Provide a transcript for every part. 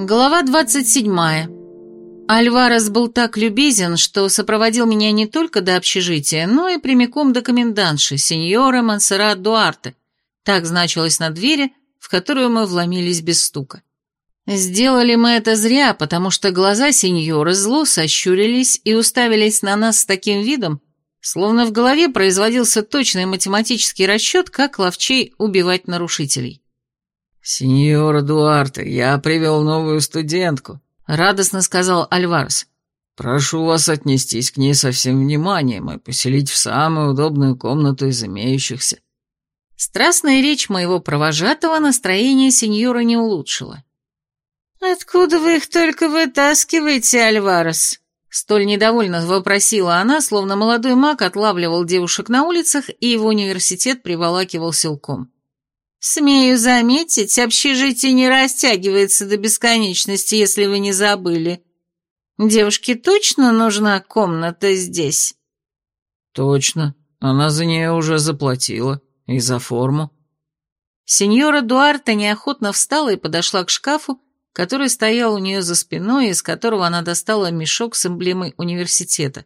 Глава 27. Альварес был так любезен, что сопроводил меня не только до общежития, но и прямиком до комендантши, сеньора Монсеррат Дуарте. Так значилось на двери, в которую мы вломились без стука. Сделали мы это зря, потому что глаза сеньоры зло сощурились и уставились на нас с таким видом, словно в голове производился точный математический расчет, как ловчей убивать нарушителей. «Сеньора Дуарте, я привел новую студентку», — радостно сказал Альварес. «Прошу вас отнестись к ней со всем вниманием и поселить в самую удобную комнату из имеющихся». Страстная речь моего провожатого настроение сеньора не улучшила. «Откуда вы их только вытаскиваете, Альварес?» Столь недовольно вопросила она, словно молодой маг отлавливал девушек на улицах и его университет приволакивал силком. Смею заметить, общежитие не растягивается до бесконечности, если вы не забыли. Девушке точно нужна комната здесь? Точно. Она за нее уже заплатила. И за форму. Сеньора Дуарта неохотно встала и подошла к шкафу, который стоял у нее за спиной, из которого она достала мешок с эмблемой университета,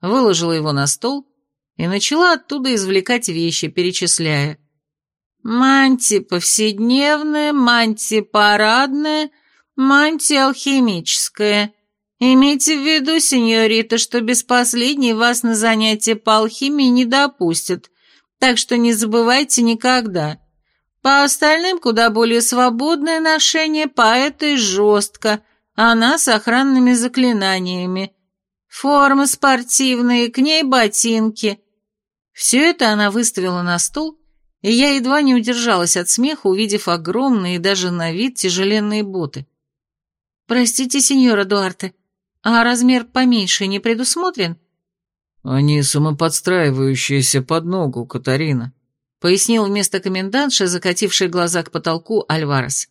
выложила его на стол и начала оттуда извлекать вещи, перечисляя – Мантия повседневная, мантия парадная, мантия алхимическая. Имейте в виду, сеньорита, что без последней вас на занятия по алхимии не допустят, так что не забывайте никогда. По остальным куда более свободное ношение, по этой жестко, она с охранными заклинаниями. Форма спортивная, к ней ботинки. Все это она выставила на стол, и я едва не удержалась от смеха, увидев огромные даже на вид тяжеленные боты. «Простите, сеньора Дуарте, а размер поменьше не предусмотрен?» «Они самоподстраивающиеся под ногу, Катарина», — пояснил вместо комендантши, закативший глаза к потолку, Альварес.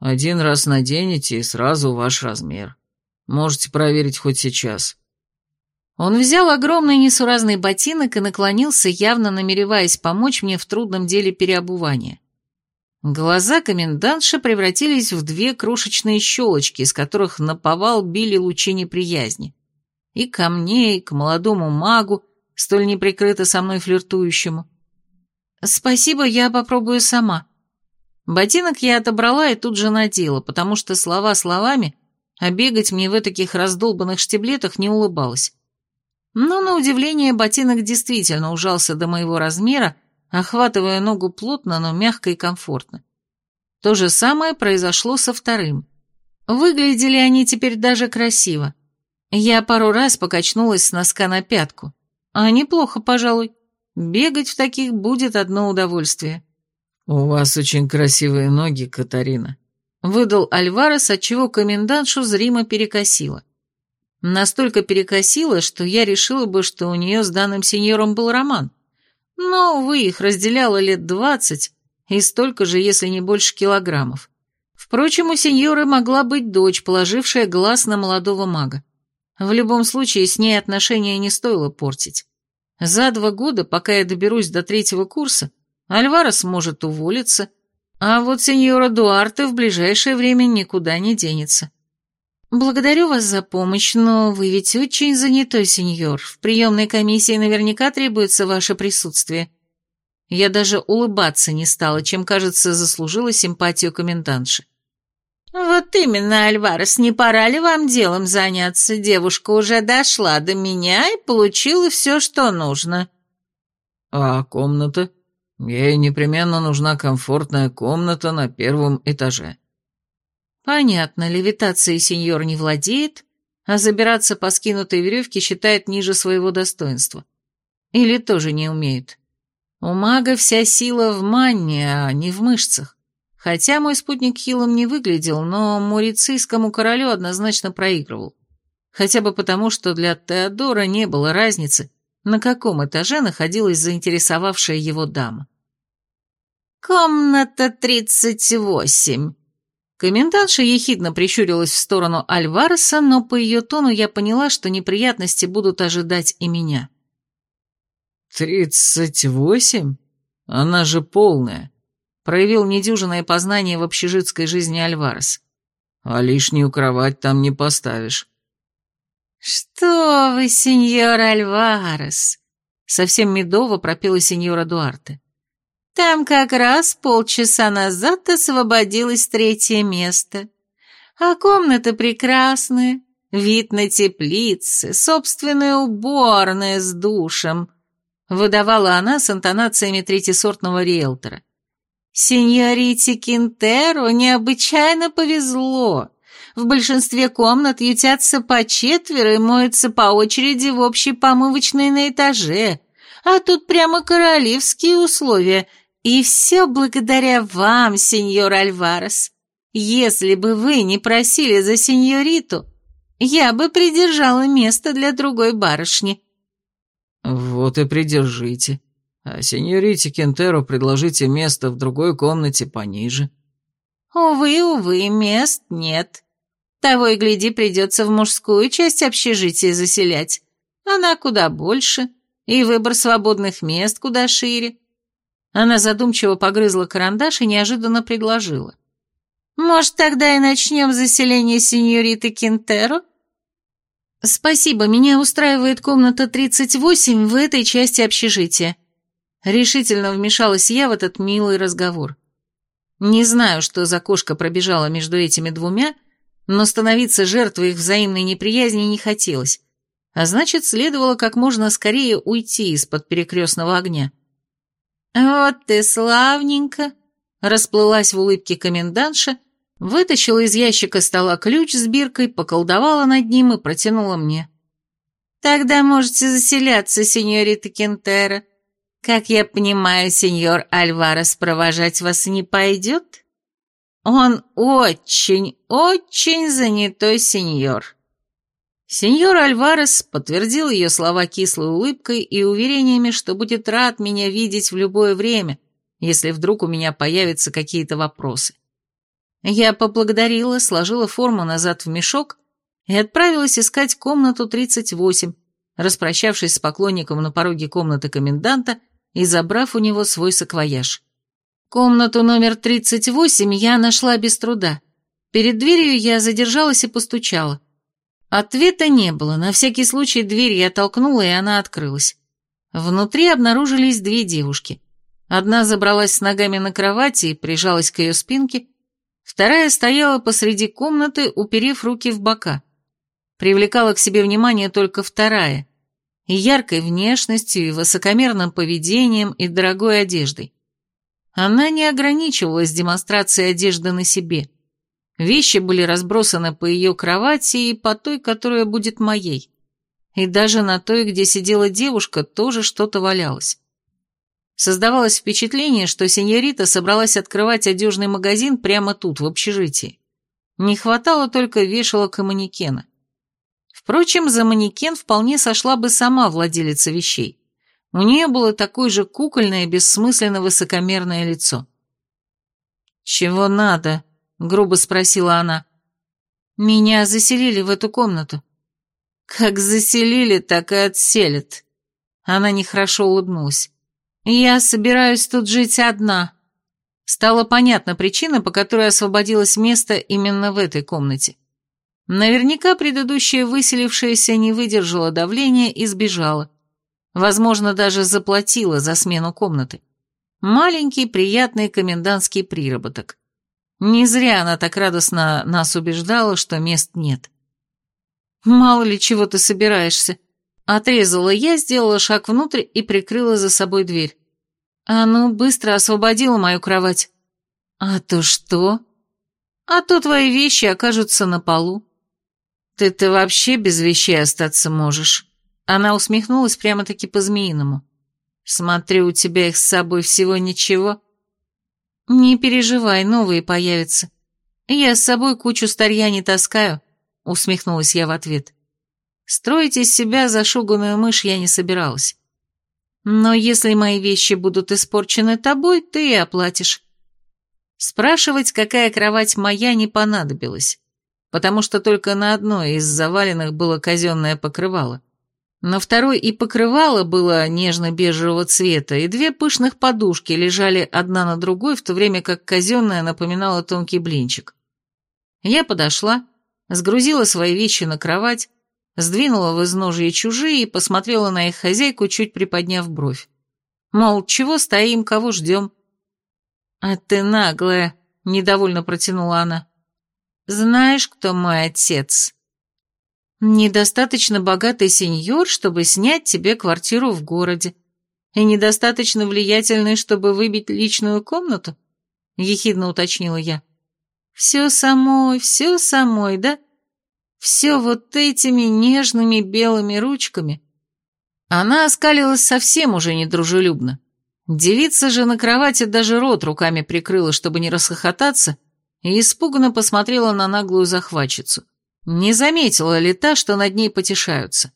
«Один раз наденете, и сразу ваш размер. Можете проверить хоть сейчас». Он взял огромный несуразный ботинок и наклонился, явно намереваясь помочь мне в трудном деле переобувания. Глаза комендантши превратились в две крошечные щелочки, из которых наповал били лучи неприязни. И ко мне, и к молодому магу, столь неприкрыто со мной флиртующему. «Спасибо, я попробую сама». Ботинок я отобрала и тут же надела, потому что слова словами, а бегать мне в таких раздолбанных штиблетах не улыбалось. Но, на удивление, ботинок действительно ужался до моего размера, охватывая ногу плотно, но мягко и комфортно. То же самое произошло со вторым. Выглядели они теперь даже красиво. Я пару раз покачнулась с носка на пятку. А неплохо, пожалуй. Бегать в таких будет одно удовольствие. «У вас очень красивые ноги, Катарина», — выдал Альварес, отчего комендантшу зримо перекосило. Настолько перекосило, что я решила бы, что у нее с данным сеньором был роман. Но, увы, их разделяло лет двадцать и столько же, если не больше килограммов. Впрочем, у сеньоры могла быть дочь, положившая глаз на молодого мага. В любом случае, с ней отношения не стоило портить. За два года, пока я доберусь до третьего курса, Альварес сможет уволиться, а вот сеньора Дуарте в ближайшее время никуда не денется. «Благодарю вас за помощь, но вы ведь очень занятой, сеньор. В приемной комиссии наверняка требуется ваше присутствие». Я даже улыбаться не стала, чем, кажется, заслужила симпатию комендантши. «Вот именно, Альварес, не пора ли вам делом заняться? Девушка уже дошла до меня и получила все, что нужно». «А комната? Ей непременно нужна комфортная комната на первом этаже». Понятно, левитацией сеньор не владеет, а забираться по скинутой веревке считает ниже своего достоинства. Или тоже не умеет. У мага вся сила в манне, а не в мышцах. Хотя мой спутник хилом не выглядел, но мурицийскому королю однозначно проигрывал. Хотя бы потому, что для Теодора не было разницы, на каком этаже находилась заинтересовавшая его дама. «Комната тридцать восемь», Комендантша ехидно прищурилась в сторону Альвареса, но по ее тону я поняла, что неприятности будут ожидать и меня. «Тридцать восемь? Она же полная», — проявил недюжинное познание в общежитской жизни Альварес. а лишнюю кровать там не поставишь». «Что вы, сеньор Альварес!» — совсем медово пропела сеньора Дуарте. «Там как раз полчаса назад освободилось третье место. А комната прекрасная, вид на теплицы, собственная уборная с душем», — выдавала она с интонациями третьесортного риэлтора. «Сеньорите Кинтеро необычайно повезло. В большинстве комнат ютятся по четверо и моются по очереди в общей помывочной на этаже, а тут прямо королевские условия, и все благодаря вам, сеньор Альварес. Если бы вы не просили за сеньориту, я бы придержала место для другой барышни». «Вот и придержите. А сеньорите Кентеро предложите место в другой комнате пониже». «Увы, увы, мест нет. Того и гляди, придется в мужскую часть общежития заселять. Она куда больше, и выбор свободных мест куда шире». Она задумчиво погрызла карандаш и неожиданно предложила. «Может, тогда и начнем заселение сеньориты Кентеро?» «Спасибо, меня устраивает комната 38 в этой части общежития». Решительно вмешалась я в этот милый разговор. Не знаю, что за кошка пробежала между этими двумя, но становиться жертвой их взаимной неприязни не хотелось, а значит, следовало как можно скорее уйти из-под перекрестного огня. «Вот ты славненько!» — расплылась в улыбке комендантша, вытащила из ящика стола ключ с биркой, поколдовала над ним и протянула мне. «Тогда можете заселяться, сеньорита Кентера. Как я понимаю, сеньор Альварес провожать вас не пойдет?» Он очень, очень занятой сеньор. Сеньор Альварес подтвердил ее слова кислой улыбкой и уверениями, что будет рад меня видеть в любое время, если вдруг у меня появятся какие-то вопросы. Я поблагодарила, сложила форму назад в мешок и отправилась искать комнату 38, распрощавшись с поклонником на пороге комнаты коменданта и забрав у него свой саквояж. Комнату номер 38 я нашла без труда. Перед дверью я задержалась и постучала. Ответа не было, на всякий случай дверь я толкнула, и она открылась. Внутри обнаружились две девушки. Одна забралась с ногами на кровати и прижалась к ее спинке, вторая стояла посреди комнаты, уперев руки в бока. Привлекала к себе внимание только вторая, и яркой внешностью, и высокомерным поведением, и дорогой одеждой. Она не ограничивалась демонстрацией одежды на себе. Вещи были разбросаны по ее кровати и по той, которая будет моей. И даже на той, где сидела девушка, тоже что-то валялось. Создавалось впечатление, что сеньорита собралась открывать одежный магазин прямо тут, в общежитии. Не хватало только вешалок и манекена. Впрочем, за манекен вполне сошла бы сама владелица вещей. У нее было такое же кукольное, бессмысленно высокомерное лицо. «Чего надо?» — грубо спросила она. «Меня заселили в эту комнату». «Как заселили, так и отселят». Она нехорошо улыбнулась. «Я собираюсь тут жить одна». Стала понятна причина, по которой освободилось место именно в этой комнате. Наверняка предыдущая выселившаяся не выдержала давления и сбежала. Возможно, даже заплатила за смену комнаты. Маленький, приятный комендантский приработок. Не зря она так радостно нас убеждала, что мест нет. «Мало ли чего ты собираешься», — отрезала я, сделала шаг внутрь и прикрыла за собой дверь. «А ну, быстро освободила мою кровать». «А то что?» «А то твои вещи окажутся на полу». «Ты-то вообще без вещей остаться можешь». Она усмехнулась прямо-таки по-змеиному. «Смотрю, у тебя их с собой всего ничего». «Не переживай, новые появятся. Я с собой кучу старья не таскаю», — усмехнулась я в ответ. Строить из себя зашуганную мышь я не собиралась. «Но если мои вещи будут испорчены тобой, ты и оплатишь». Спрашивать, какая кровать моя, не понадобилось, потому что только на одной из заваленных было казенное покрывало. На второй и покрывало было нежно-бежевого цвета, и две пышных подушки лежали одна на другой, в то время как казенная напоминала тонкий блинчик. Я подошла, сгрузила свои вещи на кровать, сдвинула в изножье чужие и посмотрела на их хозяйку, чуть приподняв бровь. Мол, чего стоим, кого ждем? «А ты наглая», — недовольно протянула она. «Знаешь, кто мой отец?» «Недостаточно богатый сеньор, чтобы снять тебе квартиру в городе, и недостаточно влиятельный, чтобы выбить личную комнату?» — ехидно уточнила я. «Все самой, все самой, да? Все вот этими нежными белыми ручками». Она оскалилась совсем уже недружелюбно. Девица же на кровати даже рот руками прикрыла, чтобы не расхохотаться, и испуганно посмотрела на наглую захватчицу. Не заметила ли та, что над ней потешаются.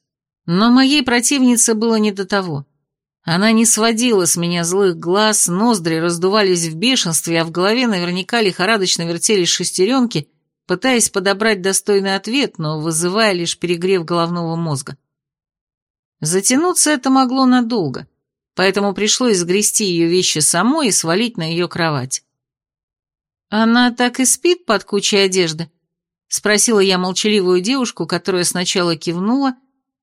Но моей противнице было не до того. Она не сводила с меня злых глаз, ноздри раздувались в бешенстве, а в голове наверняка лихорадочно вертелись шестеренки, пытаясь подобрать достойный ответ, но вызывая лишь перегрев головного мозга. Затянуться это могло надолго, поэтому пришлось сгрести ее вещи самой и свалить на ее кровать. «Она так и спит под кучей одежды?» — спросила я молчаливую девушку, которая сначала кивнула,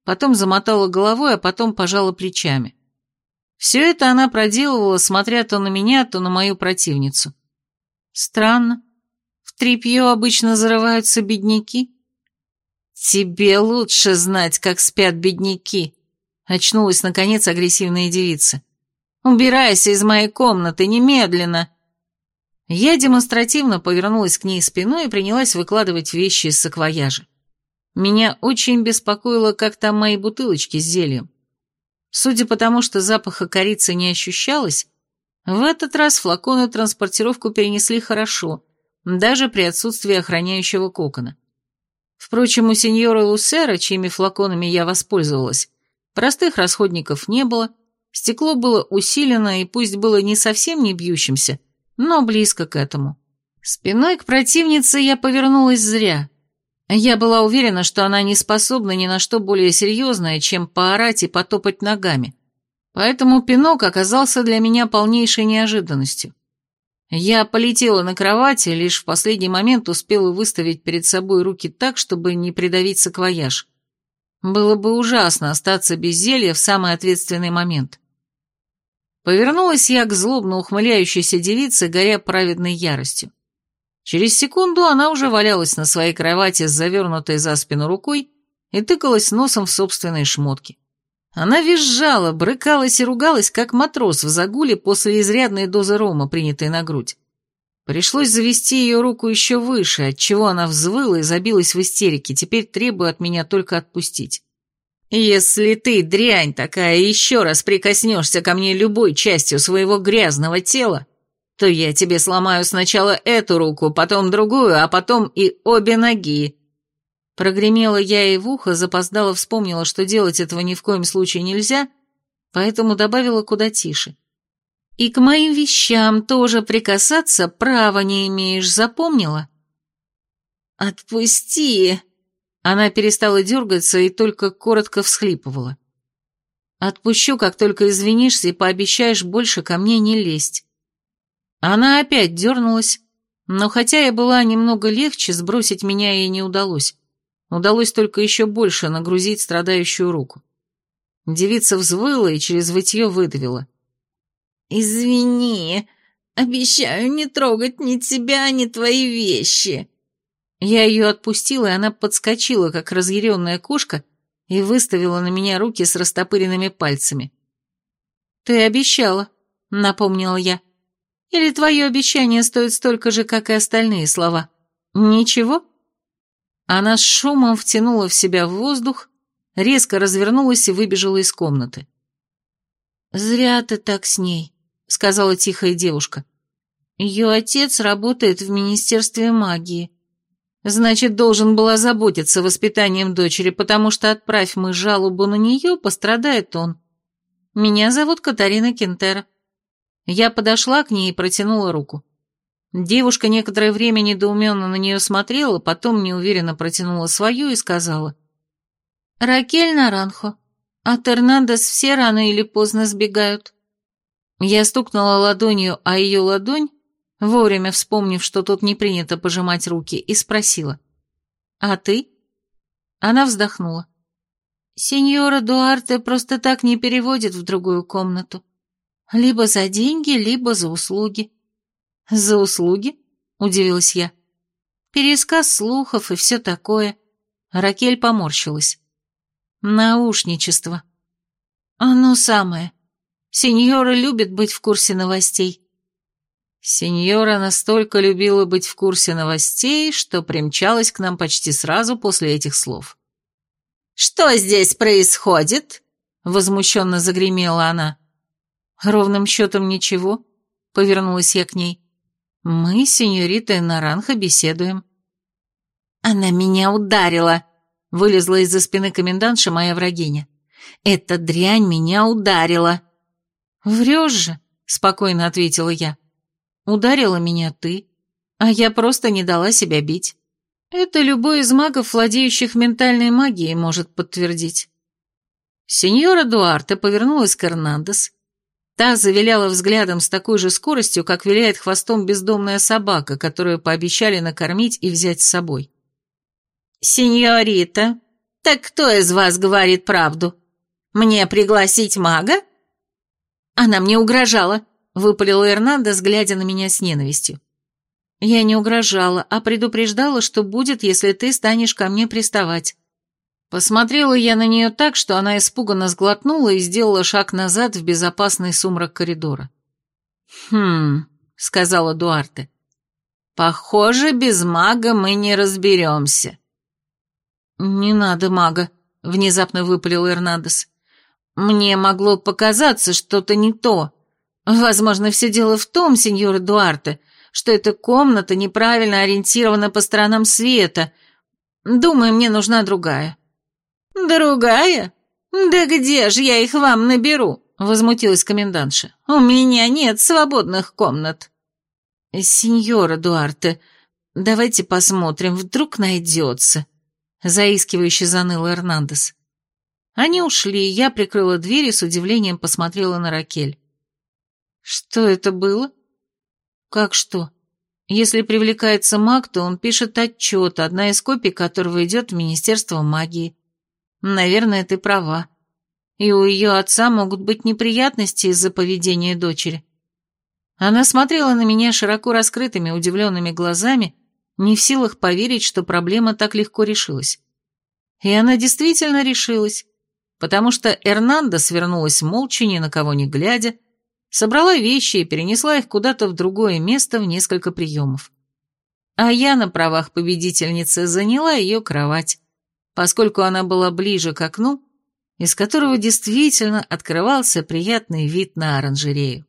потом замотала головой, а потом пожала плечами. Все это она проделывала, смотря то на меня, то на мою противницу. Странно. В тряпье обычно зарываются бедняки. Тебе лучше знать, как спят бедняки. Очнулась, наконец, агрессивная девица. Убирайся из моей комнаты, немедленно. Я демонстративно повернулась к ней спиной и принялась выкладывать вещи из саквояжа. Меня очень беспокоило, как там мои бутылочки с зельем. Судя по тому, что запаха корицы не ощущалось, в этот раз флаконы транспортировку перенесли хорошо, даже при отсутствии охраняющего кокона. Впрочем, у сеньора Лусера, чьими флаконами я воспользовалась, простых расходников не было, стекло было усилено и пусть было не совсем не бьющимся, но близко к этому. Спиной к противнице я повернулась зря. Я была уверена, что она не способна ни на что более серьезное, чем поорать и потопать ногами. Поэтому пинок оказался для меня полнейшей неожиданностью. Я полетела на кровати, лишь в последний момент успела выставить перед собой руки так, чтобы не придавить саквояж. Было бы ужасно остаться без зелья в самый ответственный момент. Повернулась я к злобно ухмыляющейся девице, горя праведной яростью. Через секунду она уже валялась на своей кровати с завернутой за спину рукой и тыкалась носом в собственные шмотки. Она визжала, брыкалась и ругалась, как матрос в загуле после изрядной дозы рома, принятой на грудь. Пришлось завести ее руку еще выше, отчего она взвыла и забилась в истерике, теперь требуя от меня только отпустить. «Если ты, дрянь такая, еще раз прикоснешься ко мне любой частью своего грязного тела, то я тебе сломаю сначала эту руку, потом другую, а потом и обе ноги». Прогремела я ей в ухо, запоздала, вспомнила, что делать этого ни в коем случае нельзя, поэтому добавила куда тише. «И к моим вещам тоже прикасаться права не имеешь, запомнила?» «Отпусти!» Она перестала дергаться и только коротко всхлипывала. «Отпущу, как только извинишься и пообещаешь больше ко мне не лезть». Она опять дернулась, но хотя я была немного легче, сбросить меня ей не удалось. Удалось только еще больше нагрузить страдающую руку. Девица взвыла и через вытье выдавила. «Извини, обещаю не трогать ни тебя, ни твои вещи». Я ее отпустила, и она подскочила, как разъяренная кошка, и выставила на меня руки с растопыренными пальцами. «Ты обещала», — напомнила я. Или твое обещание стоит столько же, как и остальные слова? Ничего?» Она с шумом втянула в себя воздух, резко развернулась и выбежала из комнаты. «Зря ты так с ней», — сказала тихая девушка. «Ее отец работает в Министерстве магии. Значит, должен был озаботиться воспитанием дочери, потому что, отправь мы жалобу на нее, пострадает он. Меня зовут Катарина Кентера. Я подошла к ней и протянула руку. Девушка некоторое время недоуменно на нее смотрела, потом неуверенно протянула свою и сказала. «Ракель Наранхо, от Эрнандес все рано или поздно сбегают». Я стукнула ладонью о ее ладонь, вовремя вспомнив, что тут не принято пожимать руки, и спросила. «А ты?» Она вздохнула. «Сеньора Дуарте просто так не переводит в другую комнату. Либо за деньги, либо за услуги». «За услуги?» — удивилась я. «Пересказ слухов и все такое». Ракель поморщилась. «Наушничество». «Оно самое. Сеньора любит быть в курсе новостей». Сеньора настолько любила быть в курсе новостей, что примчалась к нам почти сразу после этих слов. «Что здесь происходит?» — возмущенно загремела она. «Ровным счетом ничего», — повернулась я к ней. «Мы, сеньорита Наранха, беседуем». «Она меня ударила», — вылезла из-за спины комендантша моя врагиня. «Эта дрянь меня ударила». «Врешь же», — спокойно ответила я. Ударила меня ты, а я просто не дала себя бить. Это любой из магов, владеющих ментальной магией, может подтвердить. Сеньора Дуарте повернулась к Эрнандес. Та завиляла взглядом с такой же скоростью, как виляет хвостом бездомная собака, которую пообещали накормить и взять с собой. «Сеньорита, так кто из вас говорит правду? Мне пригласить мага?» Она мне угрожала, выпалил Эрнандес, глядя на меня с ненавистью. Я не угрожала, а предупреждала, что будет, если ты станешь ко мне приставать. Посмотрела я на нее так, что она испуганно сглотнула и сделала шаг назад в безопасный сумрак коридора. «Хм», — сказала Дуарте, — «похоже, без мага мы не разберемся». «Не надо мага», — внезапно выпалил Эрнандес. «Мне могло показаться что-то не то. Возможно, все дело в том, сеньор Эдуарде, что эта комната неправильно ориентирована по сторонам света. Думаю, мне нужна другая». «Другая? Да где же я их вам наберу?» — возмутилась комендантша. «У меня нет свободных комнат». «Сеньор Эдуарде, давайте посмотрим, вдруг найдется», — заискивающе заныл Эрнандес. Они ушли, я прикрыла дверь и с удивлением посмотрела на Ракель. Что это было? Как что? Если привлекается маг, то он пишет отчет, одна из копий которого идет в Министерство магии. Наверное, ты права. И у ее отца могут быть неприятности из-за поведения дочери. Она смотрела на меня широко раскрытыми, удивленными глазами, не в силах поверить, что проблема так легко решилась. И она действительно решилась, потому что Эрнанда свернулась молча, ни на кого не глядя, собрала вещи и перенесла их куда-то в другое место в несколько приемов. А я на правах победительницы заняла ее кровать, поскольку она была ближе к окну, из которого действительно открывался приятный вид на оранжерею.